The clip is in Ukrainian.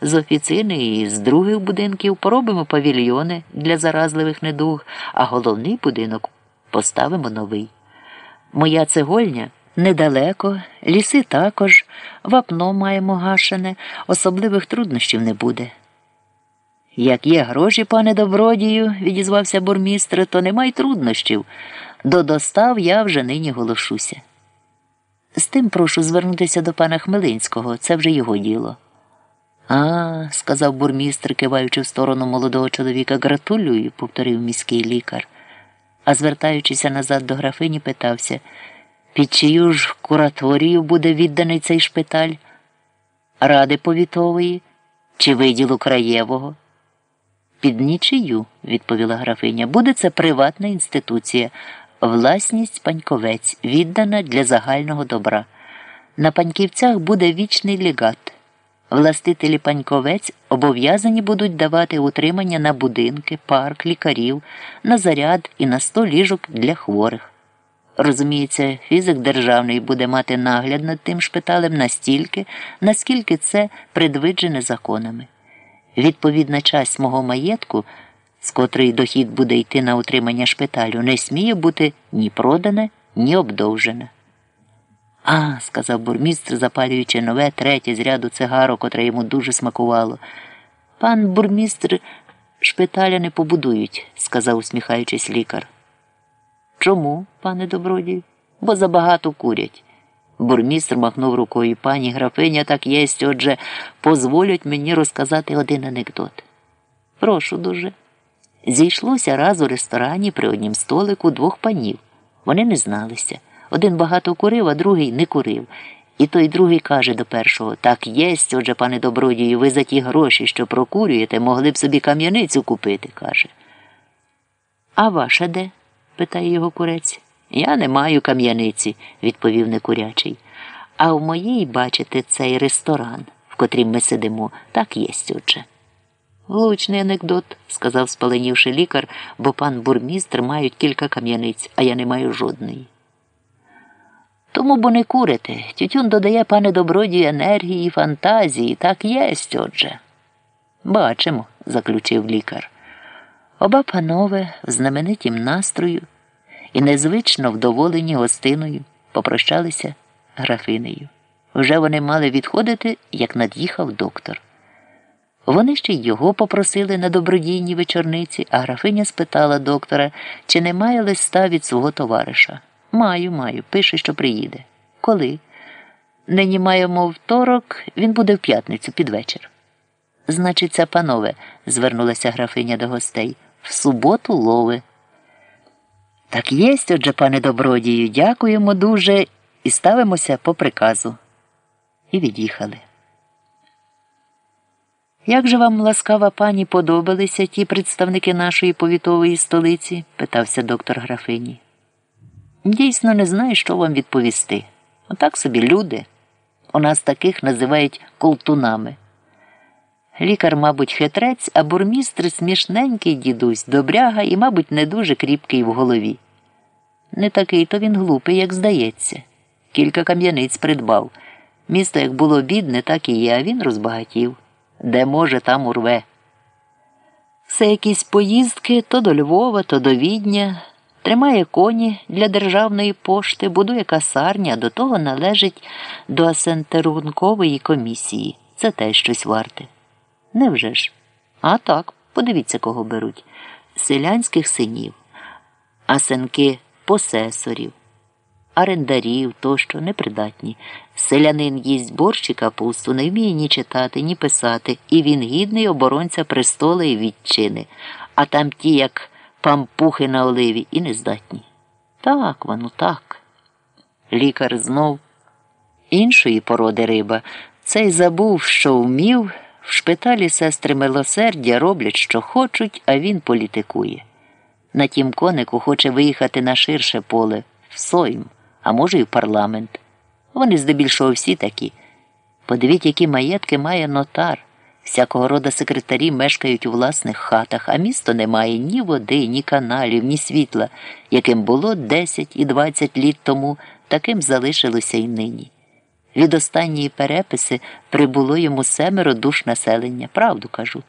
З офіцини і з других будинків поробимо павільйони для заразливих недуг, а головний будинок поставимо новий. Моя цегольня недалеко, ліси також, вапно маємо гашене, особливих труднощів не буде. Як є гроші, пане добродію, відізвався бурмістр, то нема й труднощів. До достав я вже нині голошуся. З тим прошу звернутися до пана Хмелинського, це вже його діло. А, сказав бурмістр, киваючи в сторону молодого чоловіка, гратулюю, повторив міський лікар. А звертаючися назад до графині, питався під чию ж кураторію буде відданий цей шпиталь? Ради повітової чи виділу краєвого? Під нічию, відповіла графиня, буде це приватна інституція, власність паньковець, віддана для загального добра. На паньківцях буде вічний легат. Властителі паньковець обов'язані будуть давати утримання на будинки, парк, лікарів, на заряд і на сто ліжок для хворих. Розуміється, фізик державний буде мати нагляд над тим шпиталем настільки, наскільки це предвиджене законами. Відповідна часть мого маєтку, з котрої дохід буде йти на утримання шпиталю, не сміє бути ні продане, ні обдовжене. А, сказав бурмістр, запалюючи нове, третє з ряду цигаро, котре йому дуже смакувало. Пан бурмістр шпиталя не побудують, сказав, усміхаючись лікар. Чому, пане добродій? Бо забагато курять. Бурмістр махнув рукою пані графиня так єсть, отже, позволять мені розказати один анекдот. Прошу дуже. Зійшлося раз у ресторані при однім столику двох панів. Вони не зналися. Один багато курив, а другий не курив. І той другий каже до першого так єсть, отже, пане добродію, ви за ті гроші, що прокурюєте, могли б собі кам'яницю купити, каже. А ваша де? питає його курець. Я не маю кам'яниці, відповів некурячий. А в моїй, бачите, цей ресторан, в котрім ми сидимо, так єсть отже. Влучний анекдот, сказав спаленівши лікар, бо пан бурмістр мають кілька кам'яниць, а я не маю жодної. Тому бо не курите. Тютюн додає, пане добродію, енергії, і фантазії, так єсть отже. Бачимо, заключив лікар. Оба панове в знаменитім настрою і незвично вдоволені гостиною попрощалися графинею. Вже вони мали відходити, як над'їхав доктор. Вони ще й його попросили на добродійній вечорниці, а графиня спитала доктора, чи не має листа від свого товариша. Маю, маю, пише, що приїде. Коли? Нині маємо второк, він буде в п'ятницю під вечір. Значиться, панове, звернулася графиня до гостей, в суботу лови. Так єсть, отже, пане добродію, дякуємо дуже і ставимося по приказу. І від'їхали. Як же вам, ласкава пані, подобалися ті представники нашої повітової столиці? питався доктор графині. Дійсно, не знаю, що вам відповісти. Отак собі люди. У нас таких називають колтунами. Лікар, мабуть, хитрець, а бурмістр смішненький дідусь, добряга і, мабуть, не дуже кріпкий в голові. Не такий то він глупий, як здається. Кілька кам'яниць придбав. Місто як було бідне, так і є, а він розбагатів. Де може, там урве. Все якісь поїздки то до Львова, то до Відня. Тримає коні для державної пошти, будує касарня, до того належить до асентерункової комісії. Це теж щось варте. Невже ж? А так, подивіться, кого беруть. Селянських синів, а синки посесорів, орендарів тощо непридатні. Селянин їсть борщ і капусту, не вміє ні читати, ні писати, і він гідний оборонця престола і відчини, а там ті, як пампухи на оливі, і нездатні. Так, воно так. Лікар знов іншої породи риба, цей забув, що вмів. В шпиталі сестри милосердя роблять, що хочуть, а він політикує. На тім конику хоче виїхати на ширше поле, в Сойм, а може, й в парламент. Вони здебільшого всі такі. Подивіть, які маєтки має нотар. Всякого рода секретарі мешкають у власних хатах, а місто не має ні води, ні каналів, ні світла, яким було 10 і 20 літ тому, таким залишилося й нині. Від останньої переписи прибуло йому семеро душ населення, правду кажу.